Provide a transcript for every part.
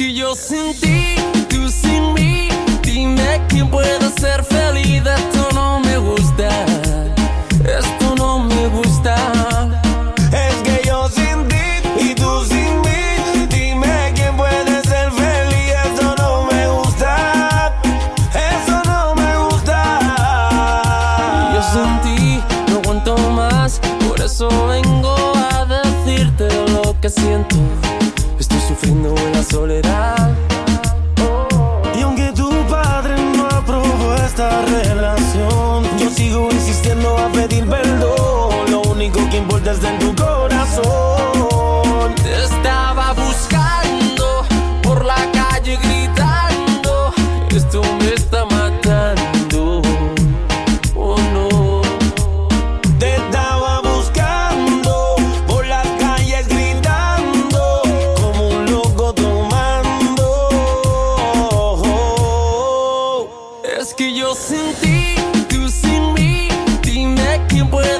Que yo sin ti, tú sin mí. Dime quién puede ser feliz. Esto no me gusta. Esto no me gusta. Es que yo sin ti y tú sin mí. Dime quién puede ser feliz. Eso no me gusta. Eso no me gusta. Yo sin ti no aguanto más. Por eso vengo a decirte lo que siento. Estoy sufriendo en la soledad. Es que yo sin ti, tú sin mí. Dime quién puede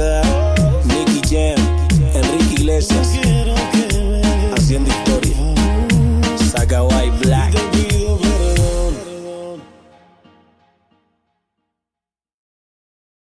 Yeah.